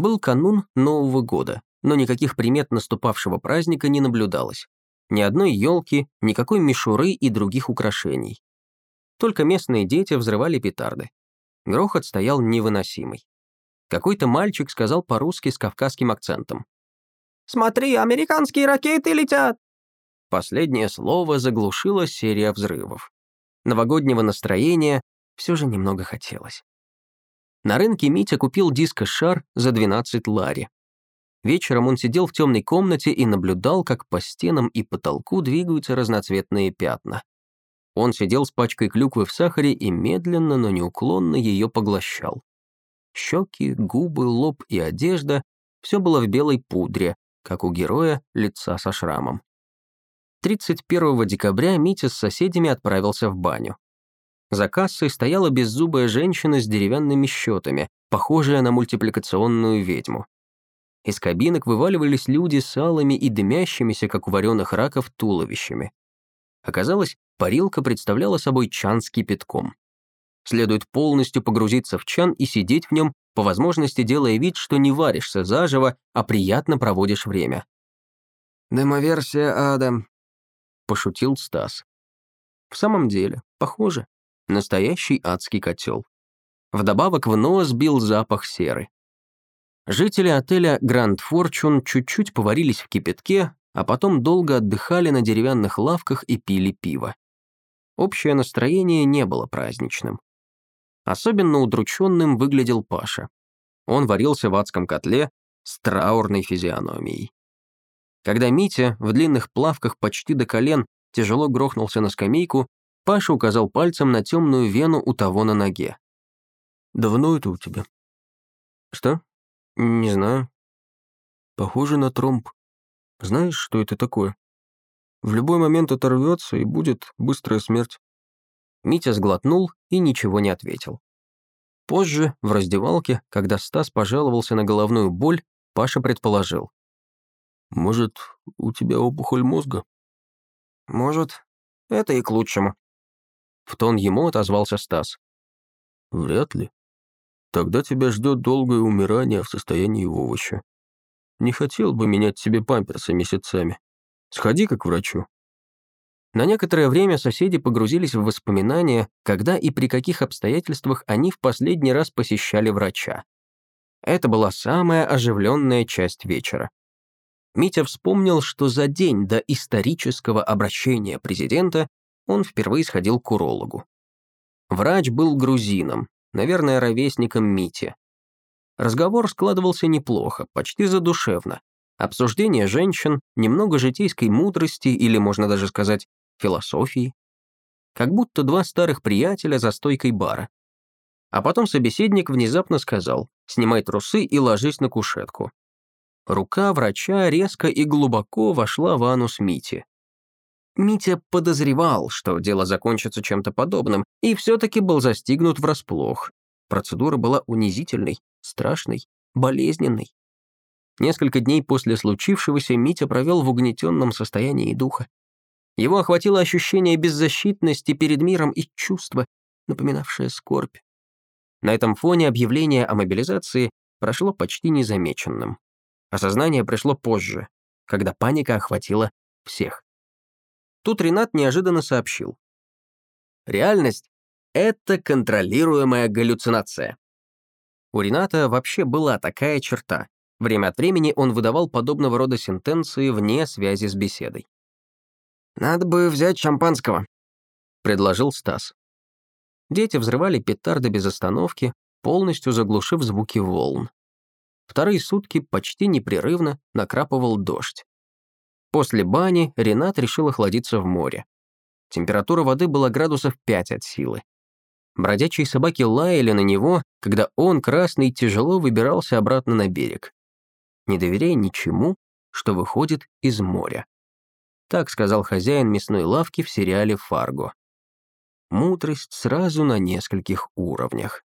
Был канун Нового года, но никаких примет наступавшего праздника не наблюдалось. Ни одной елки, никакой мишуры и других украшений. Только местные дети взрывали петарды. Грохот стоял невыносимый. Какой-то мальчик сказал по-русски с кавказским акцентом. «Смотри, американские ракеты летят!» Последнее слово заглушила серия взрывов. Новогоднего настроения все же немного хотелось. На рынке Митя купил диско-шар за 12 лари. Вечером он сидел в темной комнате и наблюдал, как по стенам и потолку двигаются разноцветные пятна. Он сидел с пачкой клюквы в сахаре и медленно, но неуклонно ее поглощал. Щеки, губы, лоб и одежда — все было в белой пудре, как у героя лица со шрамом. 31 декабря Митя с соседями отправился в баню. За кассой стояла беззубая женщина с деревянными счетами, похожая на мультипликационную ведьму. Из кабинок вываливались люди с алыми и дымящимися, как у вареных раков, туловищами. Оказалось, парилка представляла собой чан с кипятком. Следует полностью погрузиться в чан и сидеть в нем, по возможности делая вид, что не варишься заживо, а приятно проводишь время. «Демоверсия ада», — пошутил Стас. В самом деле, похоже, настоящий адский котел. Вдобавок в нос бил запах серы. Жители отеля Гранд Форчун чуть-чуть поварились в кипятке, а потом долго отдыхали на деревянных лавках и пили пиво. Общее настроение не было праздничным. Особенно удрученным выглядел Паша. Он варился в адском котле с траурной физиономией. Когда Митя в длинных плавках почти до колен тяжело грохнулся на скамейку, Паша указал пальцем на темную вену у того на ноге. «Давно это у тебя?» «Что? Не знаю». «Похоже на тромб. Знаешь, что это такое? В любой момент оторвется, и будет быстрая смерть». Митя сглотнул и ничего не ответил. Позже, в раздевалке, когда Стас пожаловался на головную боль, Паша предположил. «Может, у тебя опухоль мозга?» «Может, это и к лучшему», в тон ему отозвался Стас. «Вряд ли. Тогда тебя ждет долгое умирание в состоянии овоща. Не хотел бы менять себе памперсы месяцами. Сходи как к врачу». На некоторое время соседи погрузились в воспоминания, когда и при каких обстоятельствах они в последний раз посещали врача. Это была самая оживленная часть вечера. Митя вспомнил, что за день до исторического обращения президента он впервые сходил к урологу. Врач был грузином, наверное, ровесником Мити. Разговор складывался неплохо, почти задушевно. Обсуждение женщин, немного житейской мудрости или, можно даже сказать, философии. Как будто два старых приятеля за стойкой бара. А потом собеседник внезапно сказал «Снимай трусы и ложись на кушетку». Рука врача резко и глубоко вошла в анус Мити. Митя подозревал, что дело закончится чем-то подобным, и все-таки был застигнут врасплох. Процедура была унизительной, страшной, болезненной. Несколько дней после случившегося Митя провел в угнетенном состоянии духа. Его охватило ощущение беззащитности перед миром и чувство, напоминавшее скорбь. На этом фоне объявление о мобилизации прошло почти незамеченным. Осознание пришло позже, когда паника охватила всех. Тут Ренат неожиданно сообщил. Реальность — это контролируемая галлюцинация. У Рената вообще была такая черта. Время от времени он выдавал подобного рода сентенции вне связи с беседой. «Надо бы взять шампанского», — предложил Стас. Дети взрывали петарды без остановки, полностью заглушив звуки волн. Вторые сутки почти непрерывно накрапывал дождь. После бани Ренат решил охладиться в море. Температура воды была градусов 5 от силы. Бродячие собаки лаяли на него, когда он, красный, тяжело выбирался обратно на берег. Не доверяя ничему, что выходит из моря. Так сказал хозяин мясной лавки в сериале «Фарго». Мудрость сразу на нескольких уровнях.